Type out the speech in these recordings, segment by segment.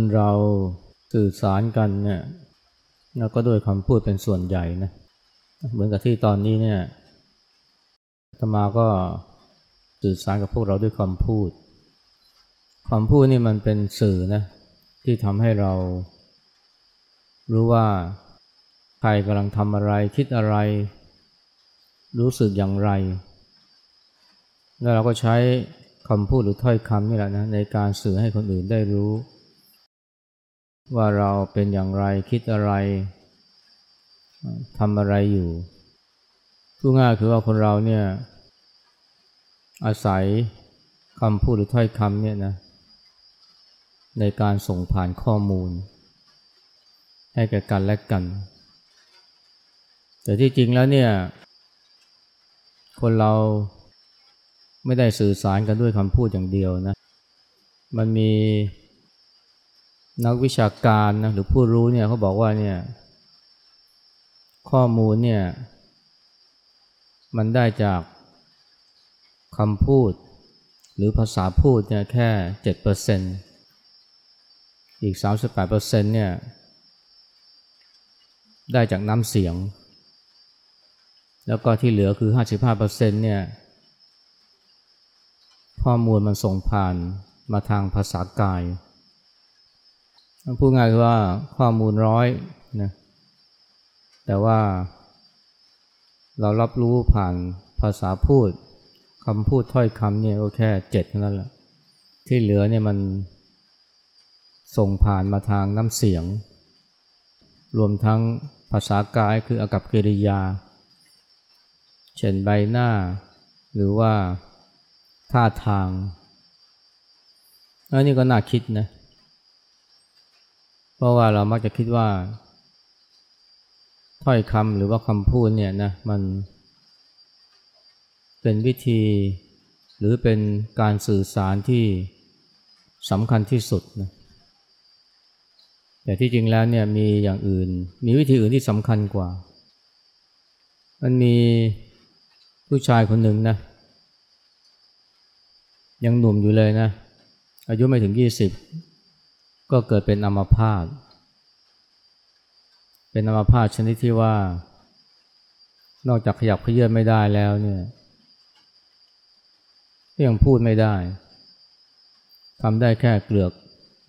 คนเราสื่อสารกันเนี่ยแล้วก็ด้วยคำพูดเป็นส่วนใหญ่นะเหมือนกับที่ตอนนี้เนี่ยธรรมาก็สื่อสารกับพวกเราด้วยคำพูดคำพูดนี่มันเป็นสื่อนะที่ทำให้เรา รู้ว่าใครกำลังทำอะไรคิดอะไร รู้สึกอย่างไร แล้วเราก็ใช้คำพูดหรือถ้อยคำนี่แหละนะในการสื่อให้คนอื่นได้รู้ ว่าเราเป็นอย่างไรคิดอะไรทำอะไรอยู่พูดง่ายคือว่าคนเราเนี่ย อาศัยคำพูดหรือถ้อยคำเนี่ยนะในการส่งผ่านข้อมูล ให้แก่กันและกัน แต่ที่จริงแล้วเนี่ย คนเราไม่ได้สื่อสารกันด้วยคำพูดอย่างเดียวนะ มันมี นักวิชาการนะหรือผู้รู้เนี่ยเขาบอกว่าเนี่ยข้อมูลเนี่ยมันได้จากคำพูด หรือภาษาพูดเนี่ยแค่เจ็ดเปอร์เซ็นอีกสามสิบแปดเปอร์เซ็นเนี่ยได้จากน้ำเสียง แล้วก็ที่เหลือคือห้าสิบห้าเปอร์เซ็นเนี่ยข้อมูลมันส่งผ่านมาทางภาษากาย พูดง่ายคือว่าข้อมูลร้อยนะแต่ว่าเรารับรู้ผ่านภาษาพูดคำพูดถ้อยคำเนี่ยก็แค่เจ็ดเท่านั้นแหละที่เหลือเนี่ยมันส่งผ่านมาทางน้ำเสียง รวมทั้งภาษากายคืออากับกิริยา เช่นใบหน้า หรือว่าท่าทางอันนี้ก็น่าคิดนะเพราะว่าเรามักจะคิดว่า ถ้อยคำหรือว่าคำพูดเนี่ยนะมัน เป็นวิธี หรือเป็นการสื่อสารที่สำคัญที่สุดนะแต่ที่จริงแล้วเนี่ยมีอย่างอื่น มีวิธีอื่นที่สำคัญกว่า มันมีผู้ชายคนหนึ่งนะ ยังหนุ่มอยู่เลยนะ อายุไม่ถึงยี่สิบ ก็เกิดเป็นอัมพาต เป็นอัมพาตชนิดที่ว่า นอกจากขยับเขยื้อนไม่ได้แล้วเนี่ยยังพูดไม่ได้ทำได้แค่เกลือก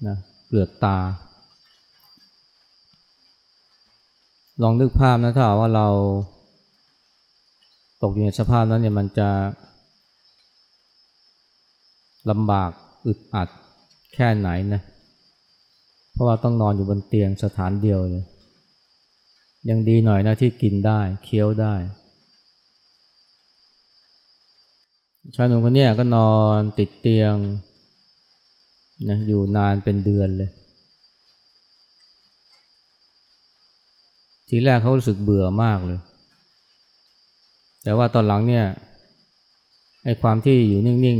นะเกลือกตา ลองนึกภาพนะถ้าว่าเรา ตกอยู่ในสภาพนั้นเนี่ยมันจะลำบากอึดอัดแค่ไหนนะ ราะว่าต้องนอนอยู่บนเตียงสถานเดียวเลย ยังดีหน่อยนะที่กินได้ เคี้ยวได้ชายหนุ่มคนนี้ก็นอนติดเตียงนะอยู่นานเป็นเดือนเลย ทีแรกเขารู้สึกเบื่อมากเลย แต่ว่าตอนหลังเนี่ยไอ้ความที่อยู่นิ่ง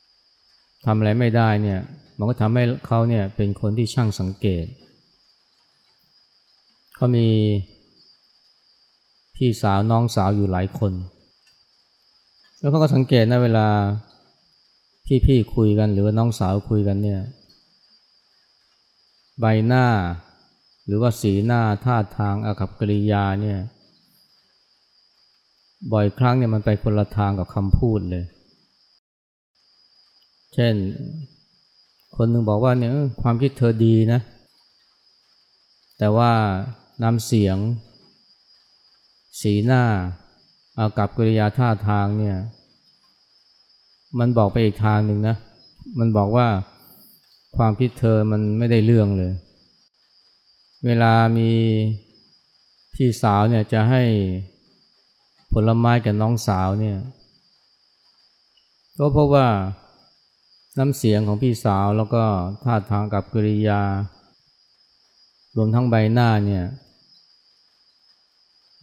ๆทำอะไรไม่ได้เนี่ย มันก็ทำให้เขาเนี่ยเป็นคนที่ช่างสังเกต เขามีพี่สาวน้องสาวอยู่หลายคน แล้วเขาก็สังเกตนะเวลาพี่ๆคุยกันหรือว่าน้องสาวคุยกันเนี่ย ใบหน้า หรือว่าสีหน้าท่าทางอากับกริยาเนี่ย บ่อยครั้งเนี่ยมันไปคนละทางกับคำพูดเลย เช่น คนหนึ่งบอกว่าเนี่ยความคิดเธอดีนะ แต่ว่าน้ำเสียง สีหน้าอากับกริยาท่าทางเนี่ยมันบอกไปอีกทางหนึ่งนะ มันบอกว่าความคิดเธอมันไม่ได้เรื่องเลย เวลามีพี่สาวเนี่ยจะให้ผลไม้กับน้องสาวเนี่ยก็เพราะว่า น้ำเสียงของพี่สาวแล้วก็ท่าทางกับกริยา รวมทั้งใบหน้าเนี่ย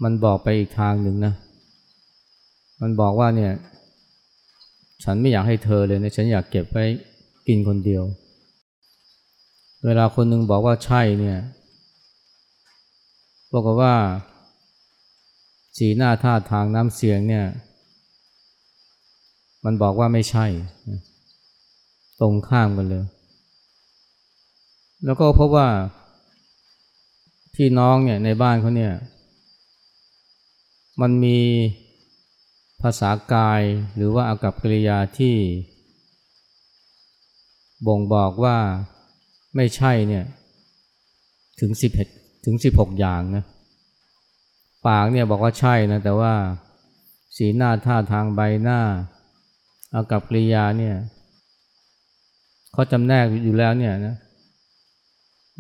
มันบอกไปอีกทางหนึ่งนะ มันบอกว่าเนี่ย ฉันไม่อยากให้เธอเลยนะฉันอยากเก็บไว้กินคนเดียว เวลาคนหนึ่งบอกว่าใช่เนี่ยบอกว่า สีหน้าท่าทางน้ำเสียงเนี่ย มันบอกว่าไม่ใช่ ตรงข้ามกันเลย แล้วก็พบว่าพี่น้องเนี่ยในบ้านเขาเนี่ย มันมีภาษากายหรือว่าอากับกิริยาที่ บ่งบอกว่าไม่ใช่เนี่ย ถึงสิบถึงสิบหกอย่างนะปากเนี่ยบอกว่าใช่นะ แต่ว่าสีหน้าท่าทางใบหน้าอากับกิริยาเนี่ย เขาจำแนกอยู่แล้วเนี่ยนะ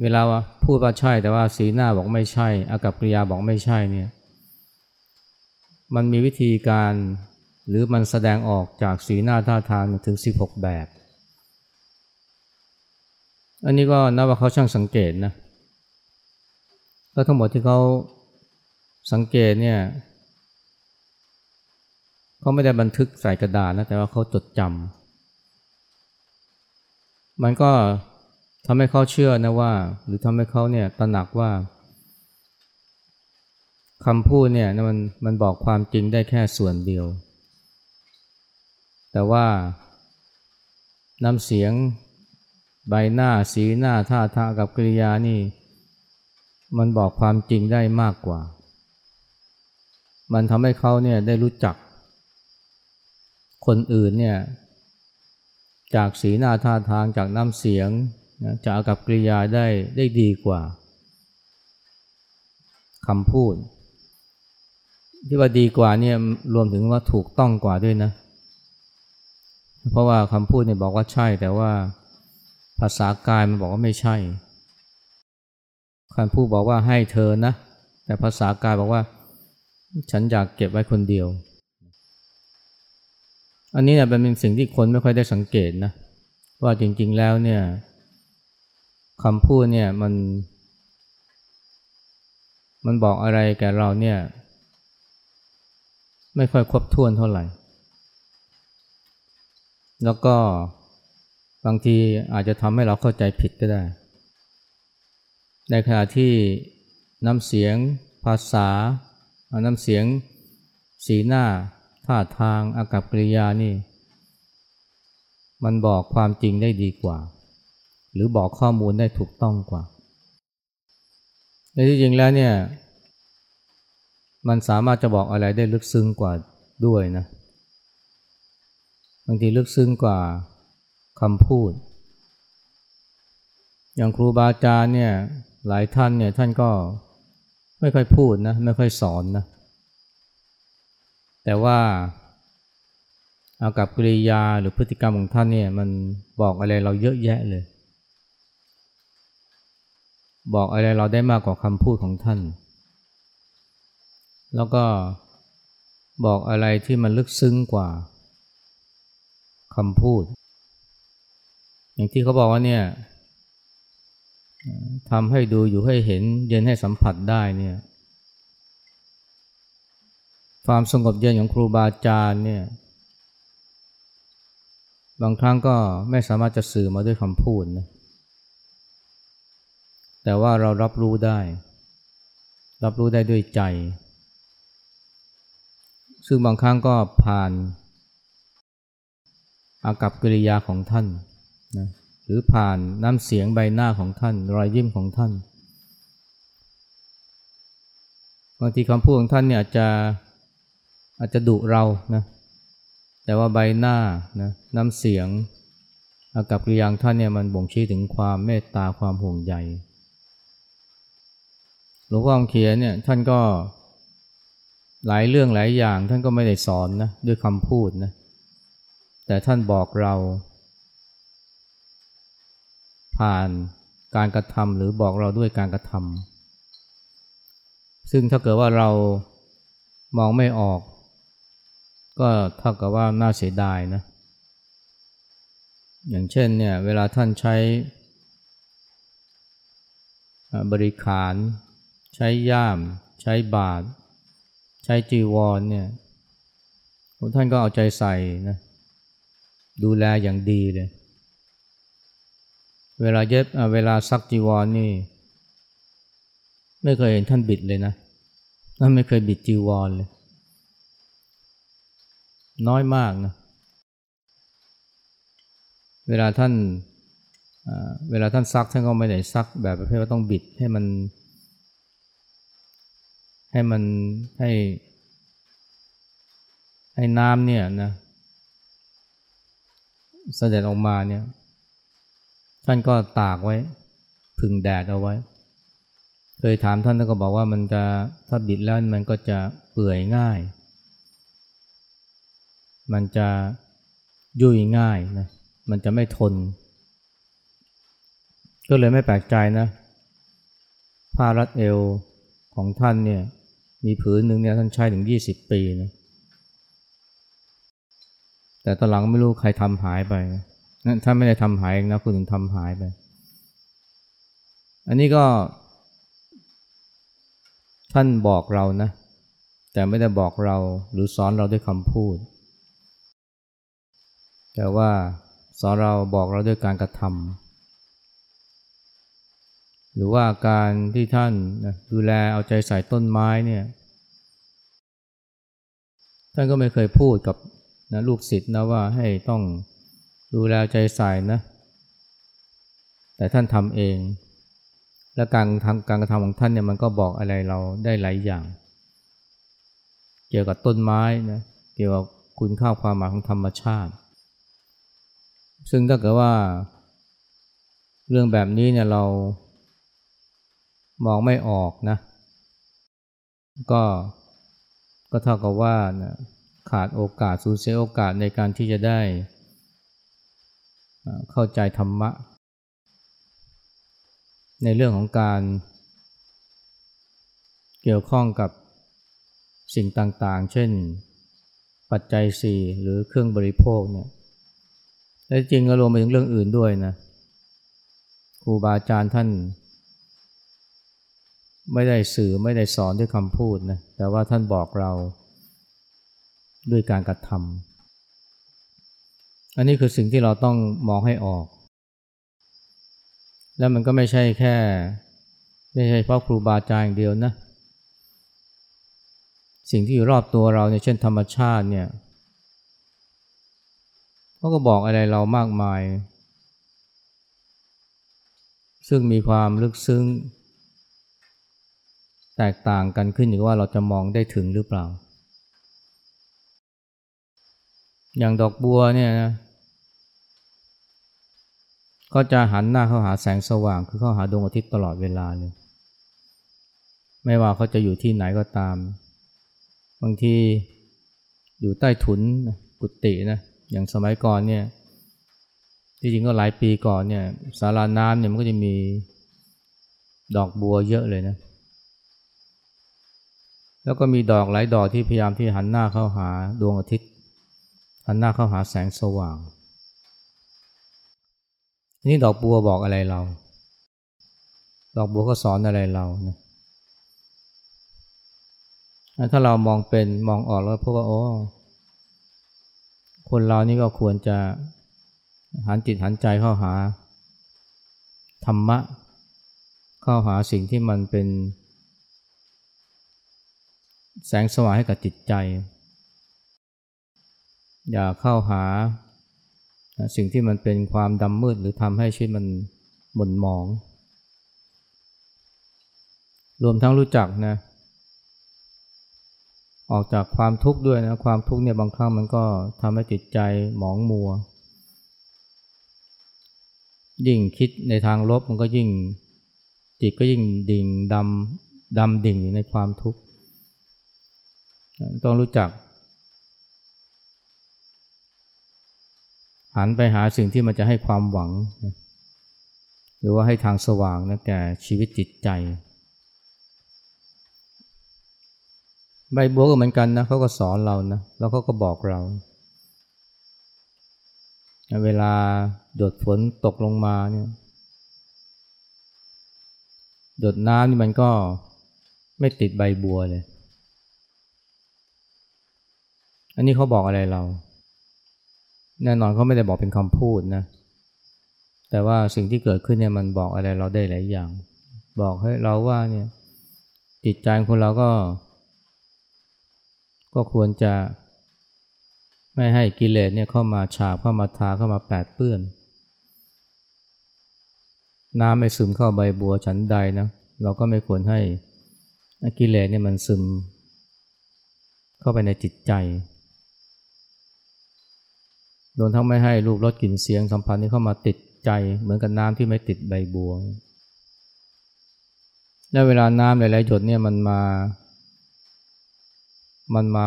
เวลาพูดว่าใช่ แต่ว่าสีหน้าบอกไม่ใช่ อากับกิริยาบอกไม่ใช่เนี่ยมันมีวิธีการหรือมันแสดงออกจากสีหน้าท่าทางถึง 16 แบบ อันนี้ก็นับว่าเขาช่างสังเกตนะก็ทั้งหมดที่เขาสังเกตเนี่ยเขาไม่ได้บันทึกใส่กระดาษนะแต่ว่าเขาจดจำ มันก็ทำให้เขาเชื่อนะว่า หรือทำให้เขาเนี่ยตระหนักว่าคำพูดเนี่ยมันมันบอกความจริงได้แค่ส่วนเดียว แต่ว่าน้ำเสียงใบหน้าสีหน้าท่าทางกับกริยานี่ มันบอกความจริงได้มากกว่า มันทำให้เขาเนี่ยได้รู้จัก คนอื่นเนี่ย จากสีหน้าท่าทางจากน้ำเสียงนะจากกับกริยาได้ได้ดีกว่าคำพูด ที่ว่าดีกว่าเนี่ยรวมถึงว่าถูกต้องกว่าด้วยนะ เพราะว่าคำพูดเนี่ยบอกว่าใช่ แต่ว่าภาษากายมันบอกว่าไม่ใช่คำพูดบอกว่าให้เธอนะ แต่ภาษากายบอกว่า ฉันอยากเก็บไว้คนเดียว อันนี้เนี่ยเป็นสิ่งที่คนไม่ค่อยได้สังเกตนะว่าจริง ๆแล้วเนี่ยคำพูดเนี่ยมัน มันบอกอะไรแก่เราเนี่ย ไม่ค่อยครบถ้วนเท่าไหร่ แล้วก็บางทีอาจจะทำให้เราเข้าใจผิดก็ได้ ในขณะที่น้ำเสียงภาษา น้ำเสียงสีหน้า ท่าทางอากับกริยานี่ มันบอกความจริงได้ดีกว่า หรือบอกข้อมูลได้ถูกต้องกว่าในที่จริงแล้วเนี่ย มันสามารถจะบอกอะไรได้ลึกซึ้งกว่าด้วยนะบางทีลึกซึ้งกว่าคำพูด อย่างครูบาอาจารย์เนี่ยหลายท่านเนี่ยท่านก็ไม่ค่อยพูดนะ ไม่ค่อยสอนนะ แต่ว่าอากับกิริยาหรือพฤติกรรมของท่านเนี่ยมันบอกอะไรเราเยอะแยะเลย บอกอะไรเราได้มากกว่าคำพูดของท่าน แล้วก็บอกอะไรที่มันลึกซึ้งกว่าคำพูด อย่างที่เขาบอกว่าเนี่ยทำให้ดูอยู่ให้เห็นเย็นให้สัมผัสได้เนี่ย ความสงบเย็นของครูบาอาจารย์เนี่ยบางครั้งก็ไม่สามารถจะสื่อมาด้วยคำพูดนะแต่ว่าเรารับรู้ได้ รับรู้ได้ด้วยใจ ซึ่งบางครั้งก็ผ่าน อากับกิริยาของท่านนะหรือผ่านน้ำเสียงใบหน้าของท่าน รอยยิ้มของท่านบางทีคำพูดของท่านเนี่ยอาจจะ อาจจะดุเรานะแต่ว่าใบหน้านะน้ำเสียงอากับกิริยาท่านเนี่ยมันบ่งชี้ถึงความเมตตาความห่วงใยหลวงพ่อเขียนเนี่ยท่านก็หลายเรื่องหลายอย่างท่านก็ไม่ได้สอนนะด้วยคำพูดนะแต่ท่านบอกเรา ผ่านการกระทำหรือบอกเราด้วยการกระทำซึ่งถ้าเกิดว่าเรามองไม่ออก ก็เท่ากับว่าน่าเสียดายนะ อย่างเช่นเนี่ยเวลาท่านใช้บริขาร ใช้ย่าม ใช้บาท ใช้จีวรเนี่ยท่านก็เอาใจใส่นะดูแลอย่างดีเลย เวลาเย็บเวลาซักจีวรนี่ ไม่เคยเห็นท่านบิดเลยนะ ท่านไม่เคยบิดจีวรเลย น้อยมากนะเวลาท่านเวลาท่านซักท่านก็ไม่ได้ซักแบบประเภทว่าต้องบิดให้มัน ให้มันให้ ให้น้ำเนี่ยนะเสด็จออกมาเนี่ย ท่านก็ตากไว้ พึ่งแดดเอาไว้ เคยถามท่านท่านก็บอกว่ามันจะถ้าบิดแล้วมันก็จะเปื่อยง่าย มันจะยุ่ยง่ายนะมันจะไม่ทน ก็เลยไม่แปลกใจนะผ้ารัดเอวของท่านเนี่ยมีผืนหนึ่งเนี่ยท่านใช้ถึงยี่สิบปีนะแต่ตอนหลังไม่รู้ใครทำหายไปนะถ้าไม่ได้ทำหายนะคุณถึงทำหายไป อันนี้ก็ ท่านบอกเรานะ แต่ไม่ได้บอกเราหรือสอนเราด้วยคำพูด แต่ว่าสอนเราบอกเราด้วยการกระทำหรือว่าการที่ท่านดูแลเอาใจใส่ต้นไม้เนี่ยท่านก็ไม่เคยพูดกับนะลูกศิษย์นะว่าให้ต้องดูแลใจใส่นะ แต่ท่านทำเอง และการทำการกระทำของท่านเนี่ยมันก็บอกอะไรเราได้หลายอย่าง เกี่ยวกับต้นไม้นะเกี่ยวกับคุณค่าความหมายของธรรมชาติ ซึ่งถ้าเกิดว่า เรื่องแบบนี้เนี่ยเรามองไม่ออกนะ ก็ก็เท่ากับว่านะขาดโอกาสสูญเสียโอกาสในการที่จะได้ เข้าใจธรรมะ ในเรื่องของการเกี่ยวข้องกับสิ่งต่างๆ เช่น ปัจจัยสี่หรือเครื่องบริโภคเนี่ย และจริงก็รวมไปถึงเรื่องอื่นด้วยนะครูบาอาจารย์ท่าน ไม่ได้สื่อไม่ได้สอนด้วยคำพูดนะแต่ว่าท่านบอกเราด้วยการกระทำอันนี้คือสิ่งที่เราต้องมองให้ออก แล้วมันก็ไม่ใช่แค่ ไม่ใช่เพราะครูบาอาจารย์อย่างเดียวนะ สิ่งที่อยู่รอบตัวเราเนี่ยเช่นธรรมชาติเนี่ย เขาก็บอกอะไรเรามากมาย ซึ่งมีความลึกซึ้ง แตกต่างกันขึ้นอยู่ว่าเราจะมองได้ถึงหรือเปล่า อย่างดอกบัวเนี่ยนะก็จะหันหน้าเข้าหาแสงสว่าง คือเข้าหาดวงอาทิตย์ตลอดเวลาเลย ไม่ว่าเขาจะอยู่ที่ไหนก็ตาม บางทีอยู่ใต้ถุนกุฏินะ อย่างสมัยก่อนเนี่ยที่จริงก็หลายปีก่อนเนี่ยสาราน้ำเนี่ยมันก็จะมีดอกบัวเยอะเลยนะ แล้วก็มีดอกหลายดอกที่พยายามที่หันหน้าเข้าหาดวงอาทิตย์ หันหน้าเข้าหาแสงสว่าง นี่ดอกบัวบอกอะไรเรา ดอกบัวก็สอนอะไรเรานะถ้าเรามองเป็นมองออกแล้วพบว่าโอ้ คนเรานี่ก็ควรจะหันจิตหันใจเข้าหา ธรรมะ เข้าหาสิ่งที่มันเป็น แสงสว่างให้กับจิตใจ อย่าเข้าหา สิ่งที่มันเป็นความดำมืดหรือทำให้ชีวิตมันหม่นหมอง รวมทั้งรู้จักนะ ออกจากความทุกข์ด้วยนะความทุกข์เนี่ยบางครั้งมันก็ทำให้จิตใจหมองมัว ยิ่งคิดในทางลบมันก็ยิ่งจิตก็ยิ่งดิ่งดำดำดิ่งอยู่ในความทุกข์ต้องรู้จัก หันไปหาสิ่งที่มันจะให้ความหวัง หรือว่าให้ทางสว่างนะแก่ชีวิตจิตใจ ใบบัวก็เหมือนกันนะเขาก็สอนเรานะแล้วเขาก็บอกเรา เวลาหยดฝนตกลงมาเนี่ยหยดน้ำนี่มันก็ไม่ติดใบบัวเลย อันนี้เขาบอกอะไรเรา แน่นอนเขาไม่ได้บอกเป็นคำพูดนะ แต่ว่าสิ่งที่เกิดขึ้นเนี่ยมันบอกอะไรเราได้หลายอย่าง บอกให้เราว่าเนี่ยจิตใจของเราก็ ก็ควรจะไม่ให้กิเลสเนี่ยเข้ามาฉาบเข้ามาทาเข้ามาแปดเปื้อน น้ำไม่ซึมเข้าใบบัวฉันใดนะเราก็ไม่ควรให้กิเลสเนี่ยมันซึม เข้าไปในจิตใจโดนทั้งไม่ให้รูปรสกลิ่นเสียงสัมผัสนี้เข้ามาติดใจเหมือนกับน้ำที่ไม่ติดใบบัวและเวลาน้ำหลายๆหยดเนี่ยมันมา มันมา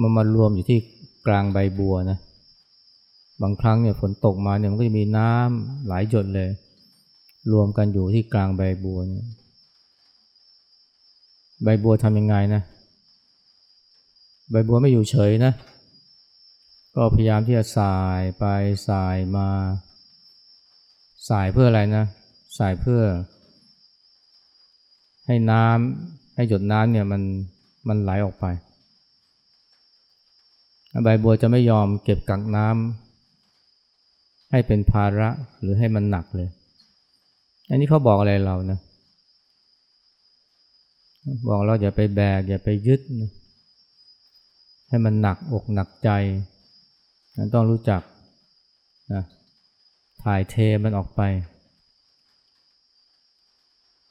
มันมารวมอยู่ที่กลางใบบัวนะบางครั้งเนี่ยฝนตกมาเนี่ยมันก็จะมีน้ำหลายหยดเลย รวมกันอยู่ที่กลางใบบัวเนี่ยใบบัวทำยังไงนะ ใบบัวไม่อยู่เฉยนะ ก็พยายามที่จะสายไปสายมา สายเพื่ออะไรนะ สายเพื่อ ให้น้ำให้หยดน้ำเนี่ยมัน มันไหลออกไป ใบบัวจะไม่ยอมเก็บกักน้ำให้เป็นภาระหรือให้มันหนักเลย อันนี้เขาบอกอะไรเรานะ บอกเราอย่าไปแบก อย่าไปยึดนะให้มันหนักอกหนักใจต้องรู้จักนะถ่ายเทมันออกไป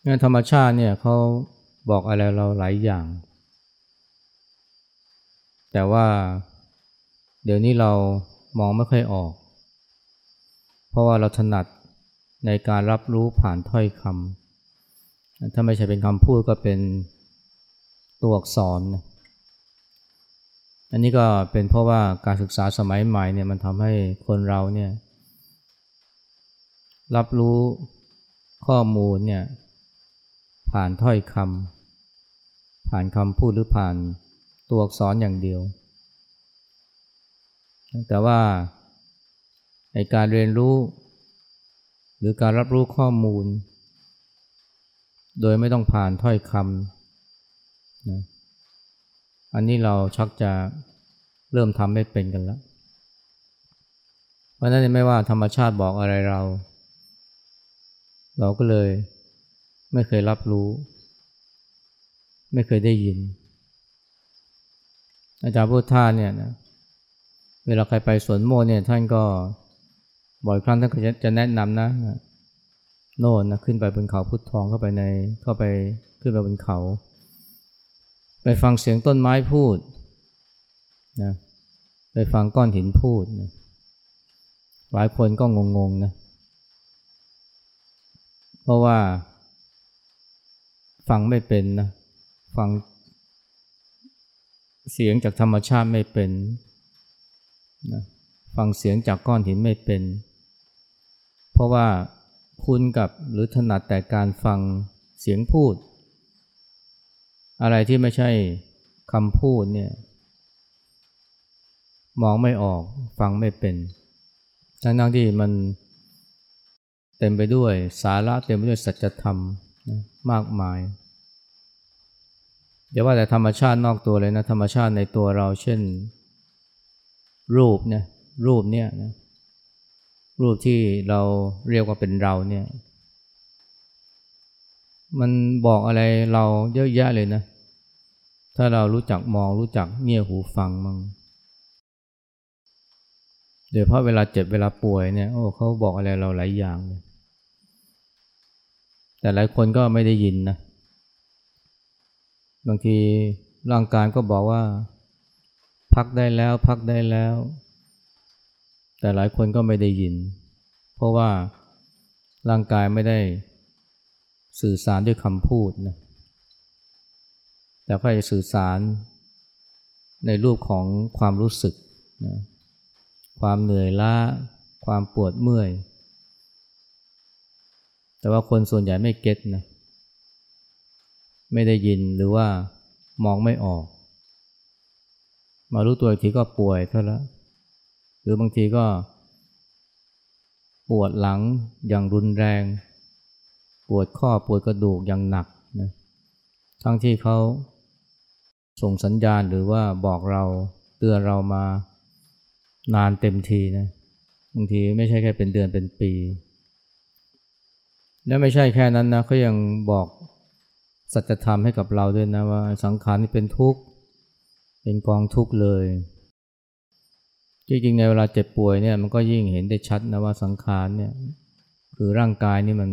งานธรรมชาติเนี่ยเขาบอกอะไรเราหลายอย่าง แต่ว่าเดี๋ยวนี้เรามองไม่ค่อยออก เพราะว่าเราถนัดในการรับรู้ผ่านถ้อยคำถ้าไม่ใช่เป็นคำพูดก็เป็นตัวอักษรนะอันนี้ก็เป็นเพราะว่าการศึกษาสมัยใหม่เนี่ยมันทำให้คนเราเนี่ยรับรู้ข้อมูลเนี่ยผ่านถ้อยคำผ่านคำพูดหรือผ่าน ตัวอักษรอย่างเดียว แต่ว่าในการเรียนรู้ หรือการรับรู้ข้อมูล โดยไม่ต้องผ่านถ้อยคำนะอันนี้เราชักจะเริ่มทำไม่เป็นกันแล้วเพราะนั้นไม่ว่าธรรมชาติบอกอะไรเรา เราก็เลยไม่เคยรับรู้ ไม่เคยได้ยิน อาจารย์พุทธาเนี่ยนะเวลาใครไปสวนโมเนี่ยท่านก็บ่อยครั้งท่านก็จะแนะนำนะโน่นนะขึ้นไปบนเขาพุทธทองเข้าไปในเข้าไปขึ้นไปบนเขา ไปฟังเสียงต้นไม้พูดนะไปฟังก้อนหินพูดนะหลายคนก็งงๆนะเพราะว่าฟังไม่เป็นนะฟัง เสียงจากธรรมชาติไม่เป็นนะฟังเสียงจากก้อนหินไม่เป็น เพราะว่าคุ้นกับหรือถนัดแต่การฟังเสียงพูด อะไรที่ไม่ใช่คำพูดเนี่ยมองไม่ออกฟังไม่เป็นทั้งนั้นที่มันเต็มไปด้วยสาระเต็มไปด้วยสัจธรรมนะมากมาย เดี๋ยวว่าแต่ธรรมชาตินอกตัวเลยนะ ธรรมชาติในตัวเราเช่น รูปเนี่ยรูปเนี่ยนะรูปที่เราเรียกว่าเป็นเราเนี่ย มันบอกอะไรเราเยอะแยะเลยนะ ถ้าเรารู้จักมองรู้จักเงี่ยหูฟังมั่งโดยเพราะเวลาเจ็บเวลาป่วยเนี่ยโอ้เขาบอกอะไรเราหลายอย่างเลยแต่หลายคนก็ไม่ได้ยินนะ บางทีร่างกายก็บอกว่า พักได้แล้วพักได้แล้ว แต่หลายคนก็ไม่ได้ยิน เพราะว่าร่างกายไม่ได้สื่อสารด้วยคำพูดนะแต่ก็จะสื่อสารในรูปของความรู้สึกนะความเหนื่อยล้า ความปวดเมื่อย แต่ว่าคนส่วนใหญ่ไม่เก็ตนะ ไม่ได้ยินหรือว่ามองไม่ออก มารู้ตัวอีกทีก็ป่วยเท่าแล้วหรือบางทีก็ ปวดหลังอย่างรุนแรง ปวดข้อปวดกระดูกอย่างหนักนะทั้งที่เขาส่งสัญญาณหรือว่าบอกเราเตือนเรามานานเต็มทีนะบางทีไม่ใช่แค่เป็นเดือนเป็นปี และไม่ใช่แค่นั้นนะเขายังบอก สัจธรรมให้กับเราด้วยนะว่าสังขารนี่เป็นทุกข์ เป็นกองทุกข์เลย จริงๆในเวลาเจ็บป่วยเนี่ยมันก็ยิ่งเห็นได้ชัดนะว่าสังขารเนี่ยคือร่างกายนี่มัน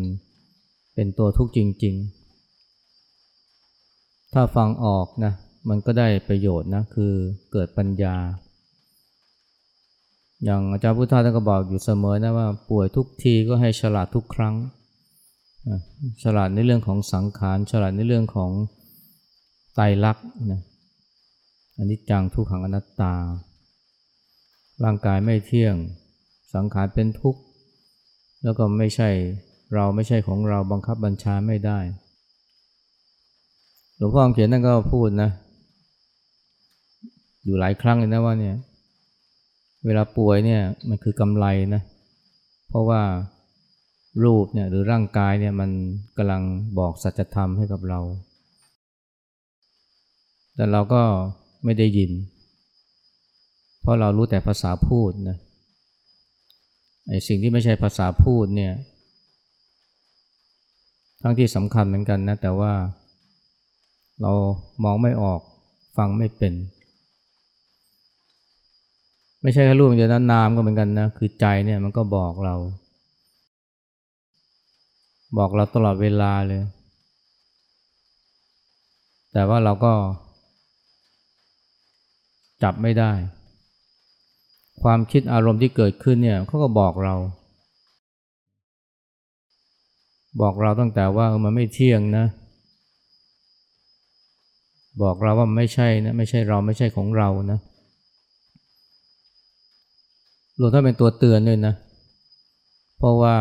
เป็นตัวทุกข์จริง ๆ ถ้าฟังออกนะมันก็ได้ประโยชน์นะคือเกิดปัญญา อย่างอาจารย์พุทธาท่านก็บอกอยู่เสมอนะว่าป่วยทุกทีก็ให้ฉลาดทุกครั้ง ฉลาดในเรื่องของสังขารฉลาดในเรื่องของไตรลักษณ์นะอันนี้จังทุกขังอนัตตา ร่างกายไม่เที่ยง สังขารเป็นทุกข์ แล้วก็ไม่ใช่เราไม่ใช่ของเราบังคับบัญชาไม่ได้ หลวงพ่อเขียนนั่นก็พูดนะ อยู่หลายครั้งเลยนะว่าเนี่ย เวลาป่วยเนี่ยมันคือกำไรนะ เพราะว่า รูปเนี่ยหรือร่างกายเนี่ยมันกำลังบอกสัจธรรมให้กับเรา แต่เราก็ไม่ได้ยิน เพราะเรารู้แต่ภาษาพูดนะไอ้สิ่งที่ไม่ใช่ภาษาพูดเนี่ย ทั้งที่สำคัญเหมือนกันนะแต่ว่าเรามองไม่ออกฟังไม่เป็น ไม่ใช่แค่รูปอย่างเดียวนะนามก็เหมือนกันนะคือใจเนี่ยมันก็บอกเรา บอกเราตลอดเวลาเลย แต่ว่าเราก็ จับไม่ได้ ความคิดอารมณ์ที่เกิดขึ้นเนี่ยเขาก็บอกเรา บอกเราตั้งแต่ว่ามันไม่เที่ยงนะ บอกเราว่าไม่ใช่นะไม่ใช่เราไม่ใช่ของเรานะรวมถ้าเป็นตัวเตือนด้วยนะ เพราะว่า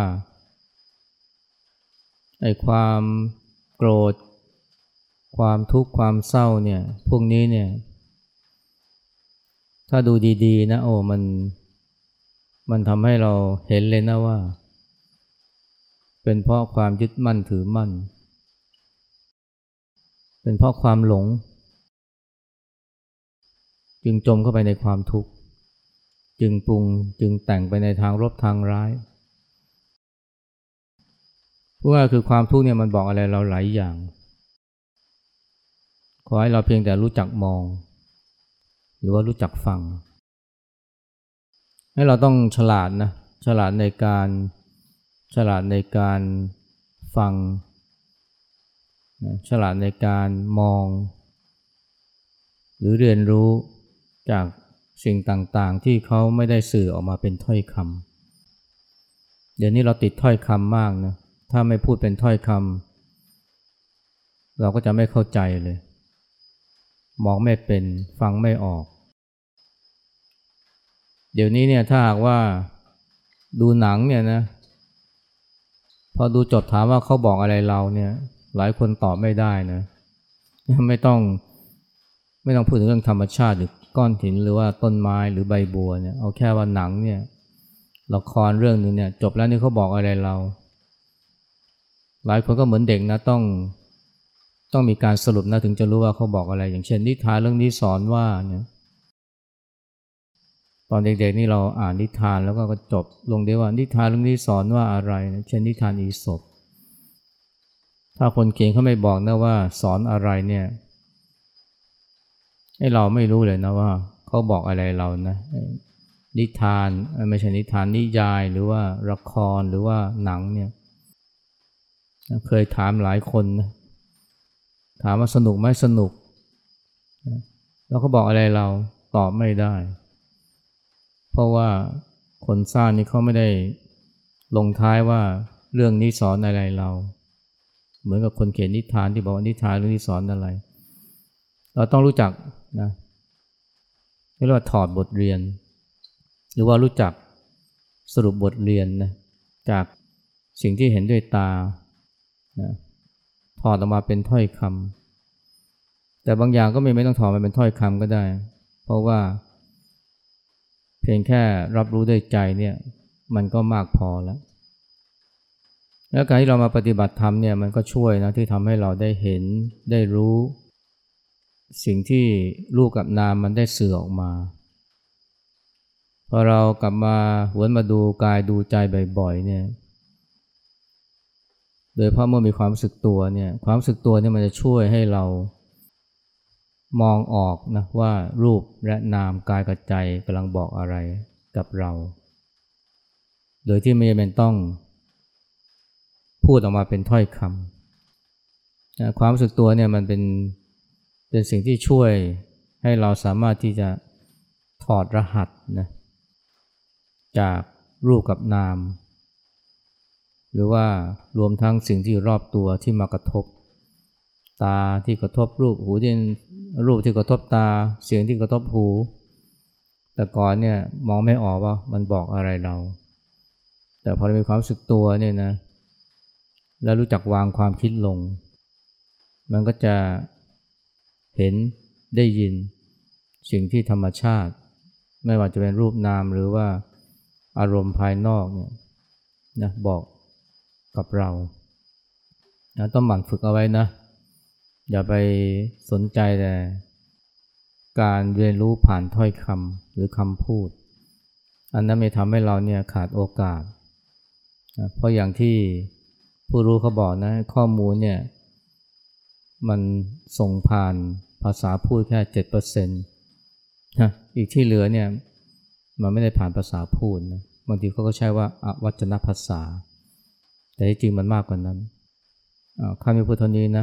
ไอ้ความโกรธ ความทุกข์ความเศร้าเนี่ย พวกนี้เนี่ย ถ้าดูดีๆนะโอ้มัน มันทำให้เราเห็นเลยนะว่า เป็นเพราะความยึดมั่นถือมั่น เป็นเพราะความหลง จึงจมเข้าไปในความทุกข์ จึงปรุงจึงแต่งไปในทางลบทางร้าย พราะว่าคือความทุกข์เนี่ยมันบอกอะไรเราหลายอย่าง ขอให้เราเพียงแต่รู้จักมอง หรือว่ารู้จักฟัง ให้เราต้องฉลาดนะ ฉลาดในการฉลาดในการฟัง ฉลาดในการมอง หรือเรียนรู้จากสิ่งต่างๆ ที่เขาไม่ได้สื่อออกมาเป็นถ้อยคำเดี๋ยวนี้เราติดถ้อยคำมากนะ ถ้าไม่พูดเป็นถ้อยคำเราก็จะไม่เข้าใจเลย มองไม่เป็นฟังไม่ออก เดี๋ยวนี้เนี่ยถ้าหากว่าดูหนังเนี่ยนะ พอดูจดถามว่าเขาบอกอะไรเราเนี่ย หลายคนตอบไม่ได้นะ ไม่ต้องไม่ต้องพูดถึงเรื่องธรรมชาติหรือก้อนหินหรือว่าต้นไม้หรือใบบัวเนี่ยเอาแค่ว่าหนังเนี่ยละครเรื่องหนึ่งเนี่ยจบแล้วนี่เขาบอกอะไรเรา หลายคนก็เหมือนเด็กนะต้องต้องมีการสรุปนะถึงจะรู้ว่าเขาบอกอะไร อย่างเช่นนิทานเรื่องนี้สอนว่าเนี่ยตอนเด็กๆนี่เราอ่านนิทานแล้วก็จบลงได้ว่านิทานเรื่องนี้สอนว่าอะไรนะเช่นนิทานอีสปถ้าคนเขียนเขาไม่บอกนะว่าสอนอะไรเนี่ยให้เราไม่รู้เลยนะว่าเขาบอกอะไรเรานะนิทานไม่ใช่นิทานนิยายหรือว่าละครหรือว่าหนังเนี่ย เคยถามหลายคนนะถามว่าสนุกไหมสนุก แล้วเขาบอกอะไรเราตอบไม่ได้ เพราะว่าคนสร้างนี่เขาไม่ได้ลงท้ายว่าเรื่องนี้สอนอะไรเรา เหมือนกับคนเขียนนิทานที่บอกว่านิทานเรื่องนี้สอนอะไร เราต้องรู้จักนะเรียกว่าถอดบทเรียน หรือว่ารู้จักสรุปบทเรียนนะจากสิ่งที่เห็นด้วยตา นะถอดออกมาเป็นถ้อยคำแต่บางอย่างก็ไม่ไม่ต้องถอดมาเป็นถ้อยคำก็ได้ เพราะว่า เพียงแค่รับรู้ด้วยใจเนี่ยมันก็มากพอแล้ว แล้วการที่เรามาปฏิบัติธรรมเนี่ยมันก็ช่วยนะที่ทำให้เราได้เห็นได้รู้ สิ่งที่รูปกับนามมันได้เสื่อออกมา พอเรากลับมาหวนมาดูกายดูใจบ่อยๆเนี่ย โดยเพราะเมื่อมีความรู้สึกตัวเนี่ยความรู้สึกตัวเนี่ยมันจะช่วยให้เรามองออกนะว่ารูปและนามกายกับใจกำลังบอกอะไรกับเรา โดยที่ไม่จำเป็นต้องพูดออกมาเป็นถ้อยคำนะความรู้สึกตัวเนี่ยมันเป็นเป็นสิ่งที่ช่วยให้เราสามารถที่จะถอดรหัสนะจากรูปกับนาม หรือว่ารวมทั้งสิ่งที่อยู่รอบตัวที่มากระทบ ตาที่กระทบรูปหูที่รูปที่กระทบตา เสียงที่กระทบหู แต่ก่อนเนี่ยมองไม่ออกว่ามันบอกอะไรเรา แต่พอเรามีความรู้สึกตัวเนี่ยนะแล้วรู้จักวางความคิดลง มันก็จะเห็นได้ยินสิ่งที่ธรรมชาติ ไม่ว่าจะเป็นรูปนามหรือว่าอารมณ์ภายนอกเนี่ยนะบอก กับเรานะต้องหมั่นฝึกเอาไว้นะ อย่าไปสนใจแต่การเรียนรู้ผ่านถ้อยคำหรือคำพูด อันนั้นไม่ทำให้เราเนี่ยขาดโอกาสนะเพราะอย่างที่ผู้รู้เขาบอกนะ ข้อมูลเนี่ย มันส่งผ่านภาษาพูดแค่เจ็ดเปอร์เซ็นต์นะอีกที่เหลือเนี่ย มันไม่ได้ผ่านภาษาพูดนะบางทีเขาก็ใช้ว่าอวัจนภาษา แต่ที่จริงมันมากกว่านั้นข้ามีพุทธนี้นะ